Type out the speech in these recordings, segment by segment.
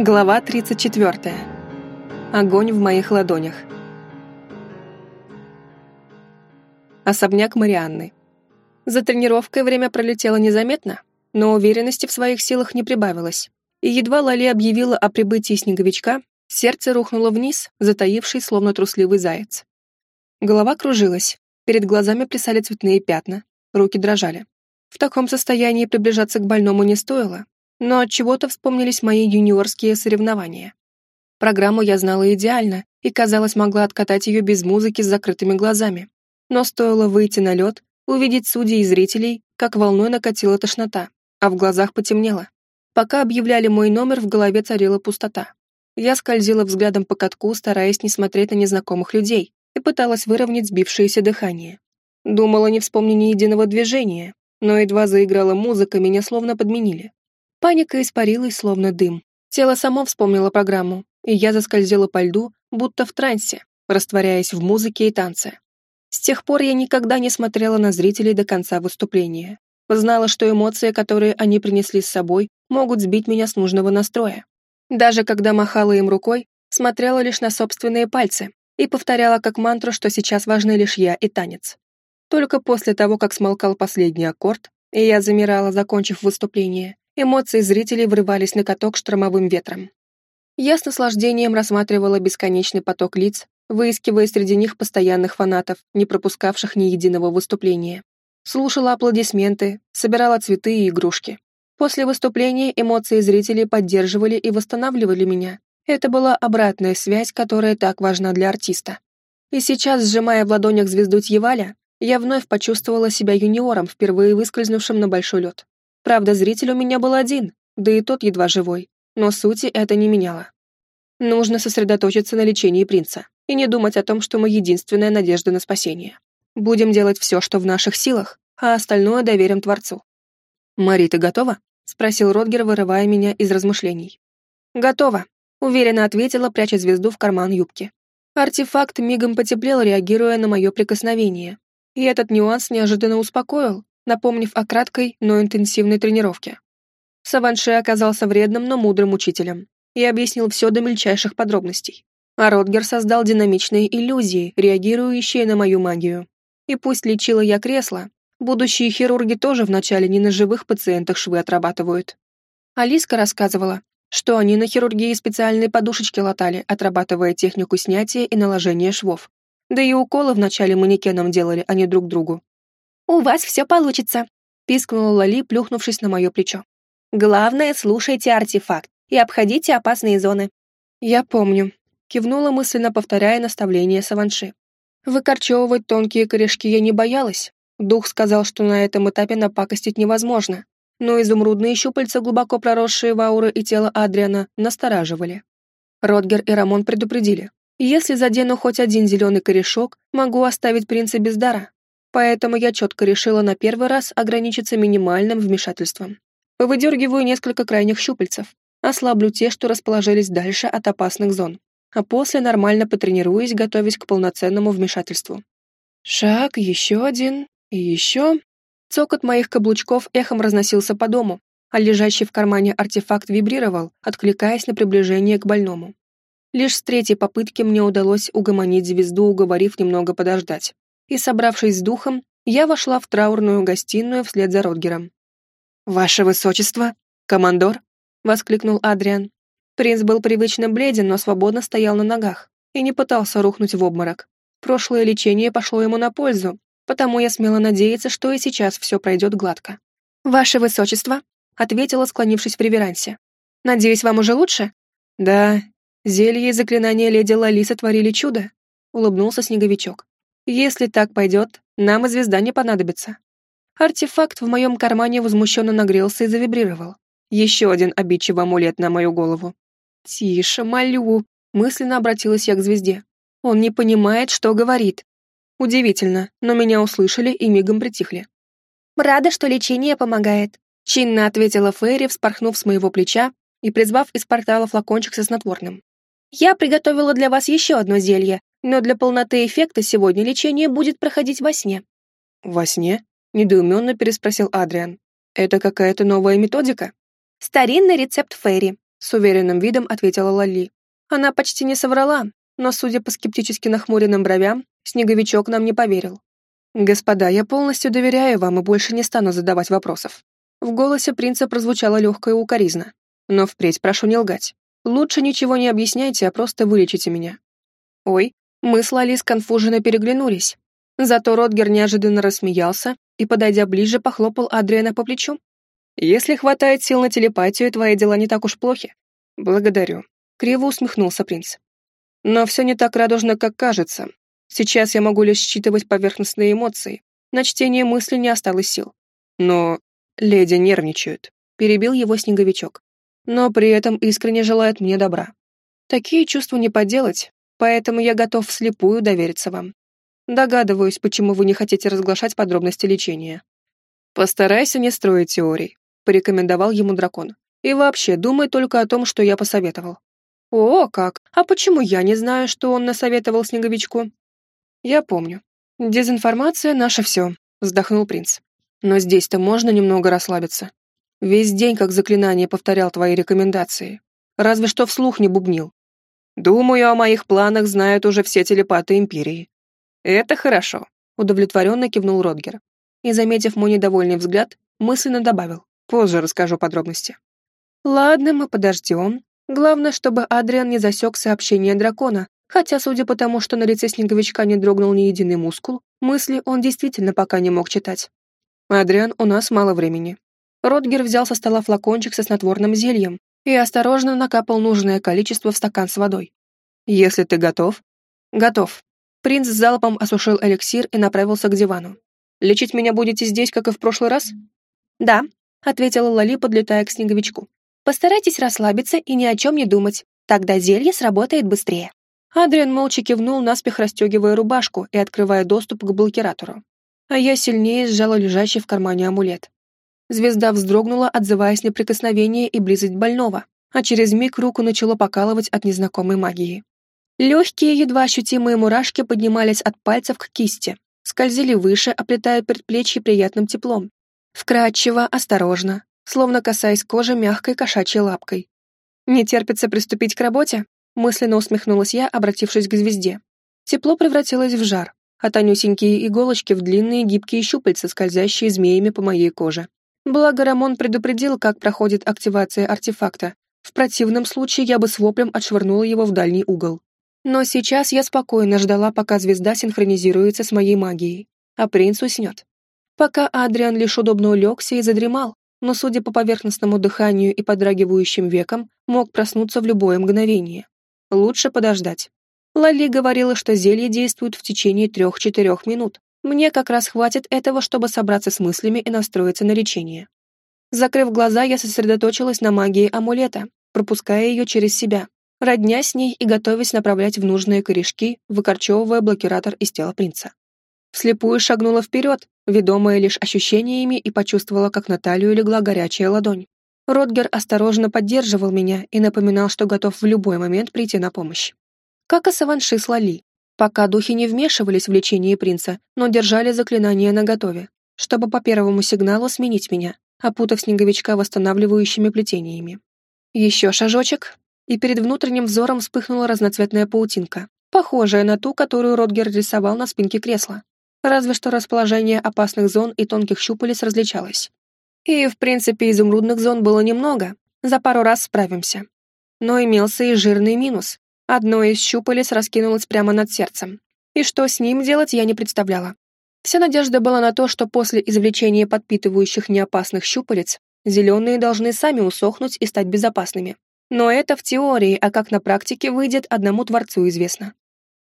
Глава 34. Огонь в моих ладонях. Особняк Марианны. За тренировкой время пролетело незаметно, но уверенности в своих силах не прибавилось. И едва Лали объявила о прибытии снеговичка, сердце рухнуло вниз, затаивший, словно трусливый заяц. Голова кружилась, перед глазами плясали цветные пятна, руки дрожали. В таком состоянии приближаться к больному не стоило, но от чего-то вспомнились мои юниорские соревнования. Программу я знала идеально и, казалось, могла откатать ее без музыки с закрытыми глазами. Но стоило выйти на лед, увидеть судей и зрителей, как волной накатила тошнота, а в глазах потемнело. Пока объявляли мой номер, в голове царила пустота. Я скользила взглядом по катку, стараясь не смотреть на незнакомых людей, и пыталась выровнять сбившееся дыхание. Думала, не вспомню ни единого движения, но едва заиграла музыка, меня словно подменили. Паника испарилась, словно дым. Тело само вспомнило программу, и я заскользила по льду, будто в трансе, растворяясь в музыке и танце. С тех пор я никогда не смотрела на зрителей до конца выступления. Знала, что эмоции, которые они принесли с собой, могут сбить меня с нужного настроя. Даже когда махала им рукой, смотрела лишь на собственные пальцы и повторяла как мантру, что сейчас важны лишь я и танец. Только после того, как смолкал последний аккорд, и я замирала, закончив выступление, Эмоции зрителей врывались на каток штормовым ветром. Я с наслаждением рассматривала бесконечный поток лиц, выискивая среди них постоянных фанатов, не пропускавших ни единого выступления. Слушала аплодисменты, собирала цветы и игрушки. После выступления эмоции зрителей поддерживали и восстанавливали меня. Это была обратная связь, которая так важна для артиста. И сейчас, сжимая в ладонях звезду Тьеваля, я вновь почувствовала себя юниором, впервые выскользнувшим на большой лед. Правда, зритель у меня был один, да и тот едва живой, но сути это не меняло. Нужно сосредоточиться на лечении принца и не думать о том, что мы единственная надежда на спасение. Будем делать все, что в наших силах, а остальное доверим Творцу. «Мари, ты готова?» — спросил Родгер, вырывая меня из размышлений. «Готова», — уверенно ответила, пряча звезду в карман юбки. Артефакт мигом потеплел, реагируя на мое прикосновение. И этот нюанс неожиданно успокоил, напомнив о краткой, но интенсивной тренировке. Саванше оказался вредным, но мудрым учителем и объяснил все до мельчайших подробностей. А Ротгер создал динамичные иллюзии, реагирующие на мою магию. И пусть лечила я кресло, будущие хирурги тоже вначале не на живых пациентах швы отрабатывают. Алиска рассказывала, что они на хирургии специальные подушечки латали, отрабатывая технику снятия и наложения швов. Да и уколы вначале манекенам делали, а не друг другу. «У вас все получится», — пискнула Лали, плюхнувшись на мое плечо. «Главное, слушайте артефакт и обходите опасные зоны». «Я помню», — кивнула мысленно, повторяя наставление Саванши. Выкорчевывать тонкие корешки я не боялась. Дух сказал, что на этом этапе напакостить невозможно, но изумрудные щупальца, глубоко проросшие в ауры и тело Адриана, настораживали. Родгер и Рамон предупредили. Если задену хоть один зеленый корешок, могу оставить принца без дара. Поэтому я четко решила на первый раз ограничиться минимальным вмешательством. Выдергиваю несколько крайних щупальцев, ослаблю те, что расположились дальше от опасных зон, а после нормально потренируюсь, готовясь к полноценному вмешательству. Шаг, еще один, и еще... Цокот моих каблучков эхом разносился по дому, а лежащий в кармане артефакт вибрировал, откликаясь на приближение к больному. Лишь с третьей попытки мне удалось угомонить звезду, уговорив немного подождать и, собравшись с духом, я вошла в траурную гостиную вслед за Родгером. «Ваше высочество! Командор!» — воскликнул Адриан. Принц был привычно бледен, но свободно стоял на ногах и не пытался рухнуть в обморок. Прошлое лечение пошло ему на пользу, потому я смела надеяться, что и сейчас все пройдет гладко. «Ваше высочество!» — ответила, склонившись в реверансе. «Надеюсь, вам уже лучше?» «Да, зелье и заклинания леди Лалиса творили чудо», — улыбнулся снеговичок. Если так пойдет, нам и звезда не понадобится. Артефакт в моем кармане возмущенно нагрелся и завибрировал. Еще один обидчивый амулет на мою голову. «Тише, молю!» — мысленно обратилась я к звезде. «Он не понимает, что говорит». Удивительно, но меня услышали и мигом притихли. «Рада, что лечение помогает», — чинно ответила Фейри, вспорхнув с моего плеча и призвав из портала флакончик со снотворным. «Я приготовила для вас еще одно зелье, но для полноты эффекта сегодня лечение будет проходить во сне». «Во сне?» — недоуменно переспросил Адриан. «Это какая-то новая методика?» «Старинный рецепт Фейри. с уверенным видом ответила Лали. Она почти не соврала, но, судя по скептически нахмуренным бровям, снеговичок нам не поверил. «Господа, я полностью доверяю вам и больше не стану задавать вопросов». В голосе принца прозвучала легкая укоризна. «Но впредь прошу не лгать. Лучше ничего не объясняйте, а просто вылечите меня». Ой, мы с Лали сконфуженно переглянулись. Зато Ротгер неожиданно рассмеялся и, подойдя ближе, похлопал Адриана по плечу. «Если хватает сил на телепатию, твои дела не так уж плохи». «Благодарю», — криво усмехнулся принц. «Но все не так радужно, как кажется. Сейчас я могу лишь считывать поверхностные эмоции. На чтение мысли не осталось сил. Но леди нервничают», — перебил его снеговичок. «Но при этом искренне желают мне добра. Такие чувства не поделать, поэтому я готов вслепую довериться вам. Догадываюсь, почему вы не хотите разглашать подробности лечения. Постарайся не строить теорий, порекомендовал ему дракон. И вообще, думай только о том, что я посоветовал. О, как? А почему я не знаю, что он насоветовал снеговичку? Я помню. Дезинформация — наше все, вздохнул принц. Но здесь-то можно немного расслабиться. Весь день как заклинание повторял твои рекомендации. Разве что вслух не бубнил. Думаю, о моих планах знают уже все телепаты Империи. Это хорошо, удовлетворенно кивнул Родгер. И, заметив мой недовольный взгляд, мысленно добавил. Позже расскажу подробности. Ладно, мы подождем. Главное, чтобы Адриан не засек сообщение дракона, хотя, судя по тому, что на лице снеговичка не дрогнул ни единый мускул, мысли он действительно пока не мог читать. «Адриан, у нас мало времени». Родгер взял со стола флакончик со снотворным зельем, и осторожно накапал нужное количество в стакан с водой. «Если ты готов?» «Готов». Принц залпом осушил эликсир и направился к дивану. «Лечить меня будете здесь, как и в прошлый раз?» «Да», — ответила Лали, подлетая к снеговичку. «Постарайтесь расслабиться и ни о чем не думать. Тогда зелье сработает быстрее». Адриан молча кивнул, наспех расстегивая рубашку и открывая доступ к блокиратору. А я сильнее сжала лежащий в кармане амулет. Звезда вздрогнула, отзываясь на прикосновение и близость больного, а через миг руку начало покалывать от незнакомой магии. Легкие, едва ощутимые мурашки поднимались от пальцев к кисти, скользили выше, оплетая предплечье приятным теплом. Вкрадчиво, осторожно, словно касаясь кожи мягкой кошачьей лапкой. «Не терпится приступить к работе?» мысленно усмехнулась я, обратившись к звезде. Тепло превратилось в жар, а тонюсенькие иголочки в длинные гибкие щупальца, скользящие змеями по моей коже. Благо Рамон предупредил, как проходит активация артефакта. В противном случае я бы с воплем отшвырнула его в дальний угол. Но сейчас я спокойно ждала, пока звезда синхронизируется с моей магией, а принц уснет. Пока Адриан лишь удобно улегся и задремал, но, судя по поверхностному дыханию и подрагивающим векам, мог проснуться в любое мгновение. Лучше подождать. Лали говорила, что зелье действует в течение трех-четырех минут, мне как раз хватит этого, чтобы собраться с мыслями и настроиться на лечение. Закрыв глаза, я сосредоточилась на магии амулета, пропуская ее через себя, родня с ней и готовясь направлять в нужные корешки, выкорчевывая блокиратор из тела принца. Вслепую шагнула вперед, ведомая лишь ощущениями, и почувствовала, как на талию легла горячая ладонь. Ротгер осторожно поддерживал меня и напоминал, что готов в любой момент прийти на помощь. Как и Саванши с Лали, пока духи не вмешивались в лечение принца, но держали заклинание наготове, чтобы по первому сигналу сменить меня, опутав снеговичка восстанавливающими плетениями. Еще шажочек, и перед внутренним взором вспыхнула разноцветная паутинка, похожая на ту, которую Ротгер рисовал на спинке кресла. Разве что расположение опасных зон и тонких щупалец различалось. И, в принципе, изумрудных зон было немного, за пару раз справимся. Но имелся и жирный минус. Одно из щупалец раскинулось прямо над сердцем. И что с ним делать, я не представляла. Вся надежда была на то, что после извлечения подпитывающих неопасных щупалец зеленые должны сами усохнуть и стать безопасными. Но это в теории, а как на практике выйдет, одному Творцу известно.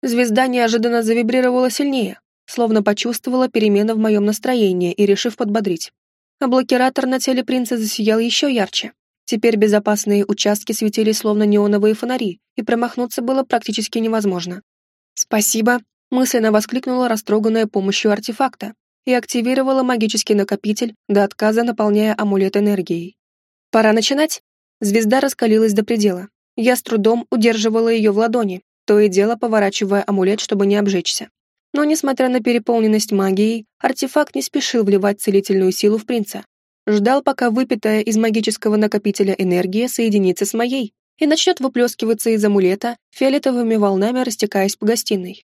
Звезда неожиданно завибрировала сильнее, словно почувствовала перемены в моем настроении и решив подбодрить. А блокиратор на теле принца засиял еще ярче, Теперь безопасные участки светились словно неоновые фонари, и промахнуться было практически невозможно. «Спасибо», — мысленно воскликнула растроганная помощью артефакта и активировала магический накопитель, до отказа наполняя амулет энергией. «Пора начинать?» Звезда раскалилась до предела. Я с трудом удерживала ее в ладони, то и дело поворачивая амулет, чтобы не обжечься. Но, несмотря на переполненность магией, артефакт не спешил вливать целительную силу в принца. Ждал, пока выпитая из магического накопителя энергия соединится с моей и начнет выплескиваться из амулета, фиолетовыми волнами растекаясь по гостиной.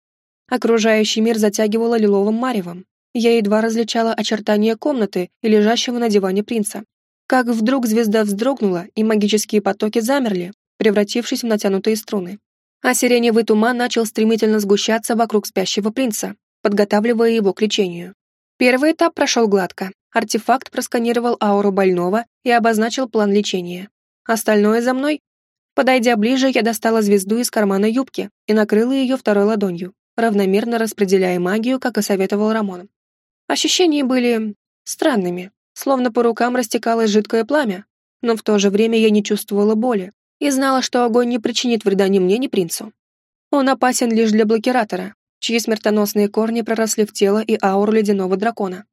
Окружающий мир затягивало лиловым маревом. Я едва различала очертания комнаты и лежащего на диване принца. Как вдруг звезда вздрогнула, и магические потоки замерли, превратившись в натянутые струны. А сиреневый туман начал стремительно сгущаться вокруг спящего принца, подготавливая его к лечению. Первый этап прошел гладко. Артефакт просканировал ауру больного и обозначил план лечения. Остальное за мной. Подойдя ближе, я достала звезду из кармана юбки и накрыла ее второй ладонью, равномерно распределяя магию, как и советовал Рамон. Ощущения были странными, словно по рукам растекалось жидкое пламя, но в то же время я не чувствовала боли и знала, что огонь не причинит вреда ни мне, ни принцу. Он опасен лишь для блокиратора, чьи смертоносные корни проросли в тело и ауру ледяного дракона.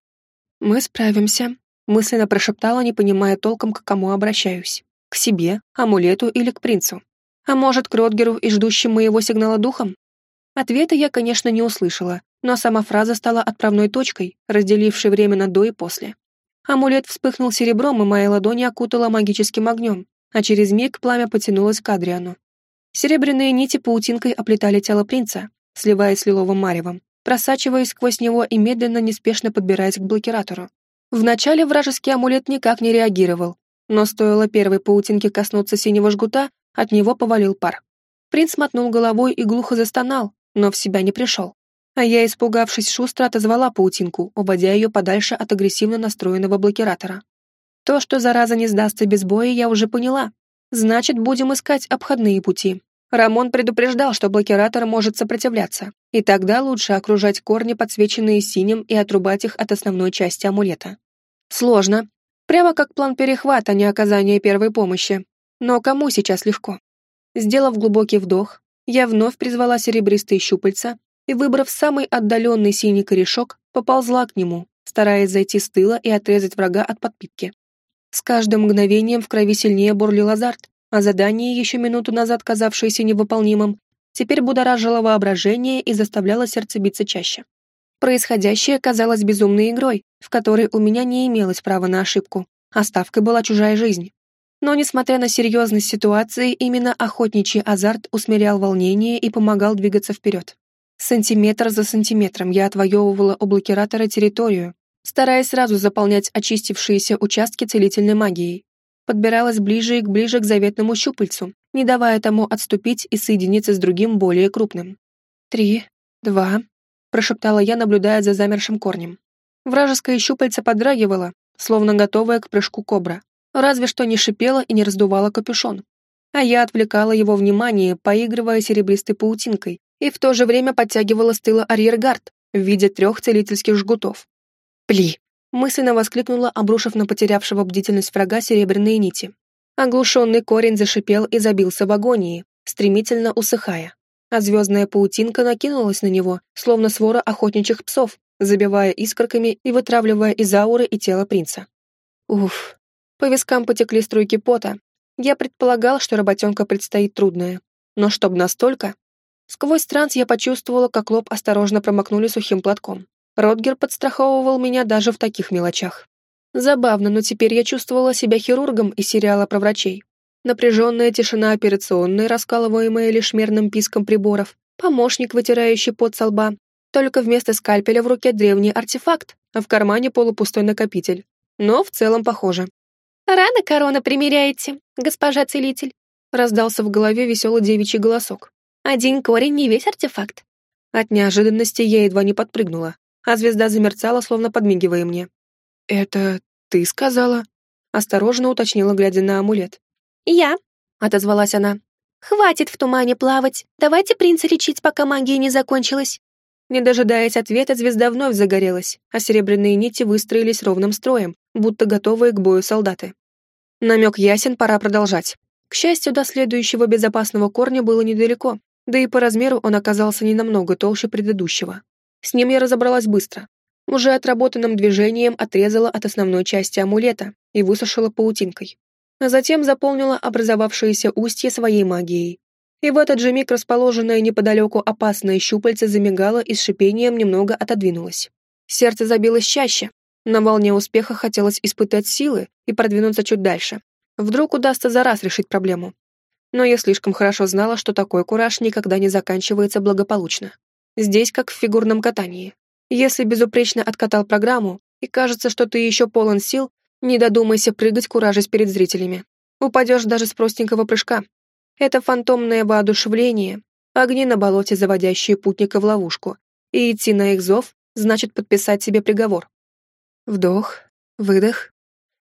«Мы справимся», — мысленно прошептала, не понимая толком, к кому обращаюсь. К себе, амулету или к принцу? А может, к Ротгеру и ждущим моего сигнала духом? Ответа я, конечно, не услышала, но сама фраза стала отправной точкой, разделившей время на до и после. Амулет вспыхнул серебром, и моя ладонь окутала магическим огнем, а через миг пламя потянулось к Адриану. Серебряные нити паутинкой оплетали тело принца, сливаясь с лиловым маревом, просачиваясь сквозь него и медленно, неспешно подбираясь к блокиратору. Вначале вражеский амулет никак не реагировал, но стоило первой паутинке коснуться синего жгута, от него повалил пар. Принц мотнул головой и глухо застонал, но в себя не пришел. А я, испугавшись, шустро отозвала паутинку, уводя ее подальше от агрессивно настроенного блокиратора. То, что зараза не сдастся без боя, я уже поняла. Значит, будем искать обходные пути. Рамон предупреждал, что блокиратор может сопротивляться, и тогда лучше окружать корни, подсвеченные синим, и отрубать их от основной части амулета. Сложно. Прямо как план перехвата, а не оказания первой помощи. Но кому сейчас легко? Сделав глубокий вдох, я вновь призвала серебристые щупальца и, выбрав самый отдаленный синий корешок, поползла к нему, стараясь зайти с тыла и отрезать врага от подпитки. С каждым мгновением в крови сильнее бурлил азарт, а задание, еще минуту назад казавшееся невыполнимым, теперь будоражило воображение и заставляло сердце биться чаще. Происходящее казалось безумной игрой, в которой у меня не имелось права на ошибку, а ставкой была чужая жизнь. Но, несмотря на серьезность ситуации, именно охотничий азарт усмирял волнение и помогал двигаться вперед. Сантиметр за сантиметром я отвоевывала у блокиратора территорию, стараясь сразу заполнять очистившиеся участки целительной магией, подбиралась ближе и ближе к заветному щупальцу, не давая тому отступить и соединиться с другим более крупным. «Три, два», — прошептала я, наблюдая за замершим корнем. Вражеское щупальце подрагивало, словно готовое к прыжку кобра, разве что не шипело и не раздувало капюшон. А я отвлекала его внимание, поигрывая серебристой паутинкой, и в то же время подтягивала с тыла арьергард в виде трех целительских жгутов. «Пли!» мысленно воскликнула, обрушив на потерявшего бдительность врага серебряные нити. Оглушенный корень зашипел и забился в агонии, стремительно усыхая, а звездная паутинка накинулась на него, словно свора охотничьих псов, забивая искорками и вытравливая из ауры и тела принца. Уф, по вискам потекли струйки пота. Я предполагал, что работенка предстоит трудная. Но чтоб настолько... Сквозь транс я почувствовала, как лоб осторожно промокнули сухим платком. Ротгер подстраховывал меня даже в таких мелочах. Забавно, но теперь я чувствовала себя хирургом из сериала про врачей. Напряженная тишина операционной, раскалываемая лишь мерным писком приборов, помощник, вытирающий пот со лба. Только вместо скальпеля в руке древний артефакт, а в кармане полупустой накопитель. Но в целом похоже. «Рано корона примеряете, госпожа целитель», раздался в голове веселый девичий голосок. «Один корень не весь артефакт». От неожиданности я едва не подпрыгнула а звезда замерцала, словно подмигивая мне. «Это ты сказала?» Осторожно уточнила, глядя на амулет. «Я», — отозвалась она. «Хватит в тумане плавать. Давайте принца лечить, пока магия не закончилась». Не дожидаясь ответа, звезда вновь загорелась, а серебряные нити выстроились ровным строем, будто готовые к бою солдаты. Намек ясен, пора продолжать. К счастью, до следующего безопасного корня было недалеко, да и по размеру он оказался не намного толще предыдущего. С ним я разобралась быстро. Уже отработанным движением отрезала от основной части амулета и высушила паутинкой. А затем заполнила образовавшееся устье своей магией. И в этот же миг расположенное неподалеку опасное щупальце замигало и с шипением немного отодвинулось. Сердце забилось чаще, На волне успеха хотелось испытать силы и продвинуться чуть дальше. Вдруг удастся за раз решить проблему. Но я слишком хорошо знала, что такой кураж никогда не заканчивается благополучно. Здесь как в фигурном катании. Если безупречно откатал программу, и кажется, что ты еще полон сил, не додумайся прыгать куражись перед зрителями. Упадешь даже с простенького прыжка. Это фантомное воодушевление, огни на болоте, заводящие путника в ловушку, и идти на их зов значит подписать себе приговор. Вдох, выдох.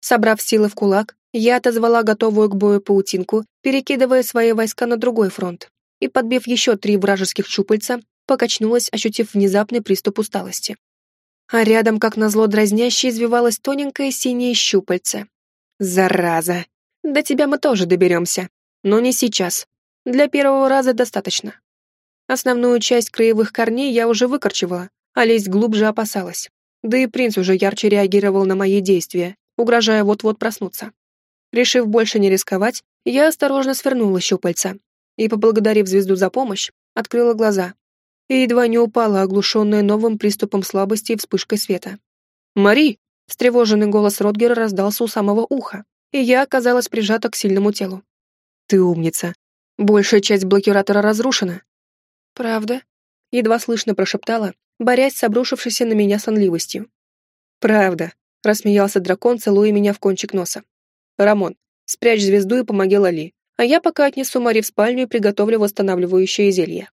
Собрав силы в кулак, я отозвала готовую к бою паутинку, перекидывая свои войска на другой фронт, и, подбив еще три вражеских щупальца, покачнулась, ощутив внезапный приступ усталости. А рядом, как назло дразняще, извивалось тоненькое синее щупальце. «Зараза! До тебя мы тоже доберемся. Но не сейчас. Для первого раза достаточно. Основную часть краевых корней я уже выкорчевала, а лезть глубже опасалась. Да и принц уже ярче реагировал на мои действия, угрожая вот-вот проснуться. Решив больше не рисковать, я осторожно свернула щупальца и, поблагодарив звезду за помощь, открыла глаза и едва не упала, оглушенная новым приступом слабости и вспышкой света. «Мари!» — встревоженный голос Ротгера раздался у самого уха, и я оказалась прижата к сильному телу. «Ты умница. Большая часть блокиратора разрушена». «Правда?» — едва слышно прошептала, борясь с обрушившейся на меня сонливостью. «Правда», — рассмеялся дракон, целуя меня в кончик носа. «Рамон, спрячь звезду и помоги Лали, а я пока отнесу Мари в спальню и приготовлю восстанавливающее зелье».